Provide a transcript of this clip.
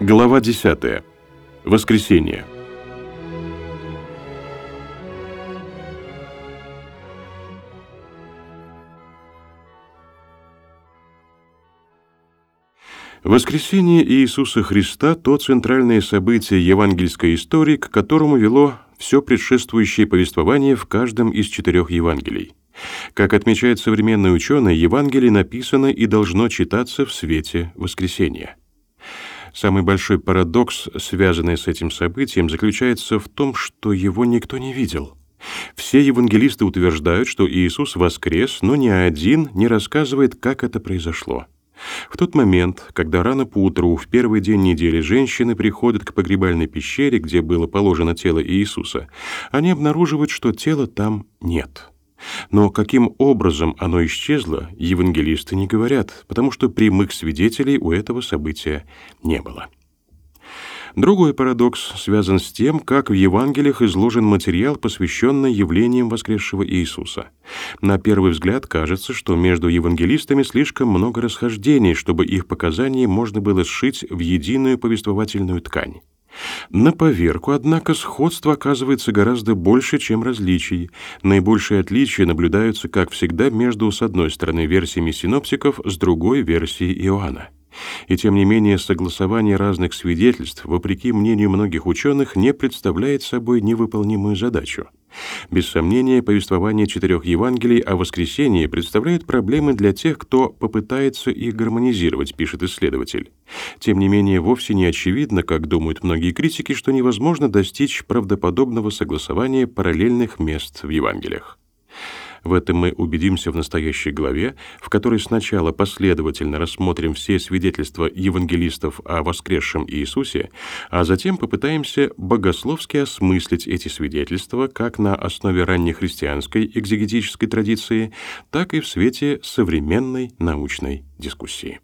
Глава 10. Воскресенье. Воскресение Иисуса Христа – то центральное событие евангельской истории, к которому вело все предшествующее повествование в каждом из четырех Евангелий. Как отмечает современный ученый, Евангелие написано и должно читаться в свете воскресения. Самый большой парадокс, связанный с этим событием, заключается в том, что его никто не видел. Все евангелисты утверждают, что Иисус воскрес, но ни один не рассказывает, как это произошло. В тот момент, когда рано поутру, в первый день недели, женщины приходят к погребальной пещере, где было положено тело Иисуса, они обнаруживают, что тела там нет. Но каким образом оно исчезло, евангелисты не говорят, потому что прямых свидетелей у этого события не было. Другой парадокс связан с тем, как в Евангелиях изложен материал, посвященный явлениям воскресшего Иисуса. На первый взгляд кажется, что между евангелистами слишком много расхождений, чтобы их показания можно было сшить в единую повествовательную ткань. На поверку, однако, сходство оказывается гораздо больше, чем различий. Наибольшие отличия наблюдаются, как всегда, между, с одной стороны, версиями синоптиков, с другой — версией Иоанна. И тем не менее согласование разных свидетельств, вопреки мнению многих ученых, не представляет собой невыполнимую задачу. Без сомнения, повествование четырех Евангелий о воскресении представляет проблемы для тех, кто попытается их гармонизировать, пишет исследователь. Тем не менее, вовсе не очевидно, как думают многие критики, что невозможно достичь правдоподобного согласования параллельных мест в Евангелиях. В этом мы убедимся в настоящей главе, в которой сначала последовательно рассмотрим все свидетельства евангелистов о воскресшем Иисусе, а затем попытаемся богословски осмыслить эти свидетельства как на основе раннехристианской экзегетической традиции, так и в свете современной научной дискуссии.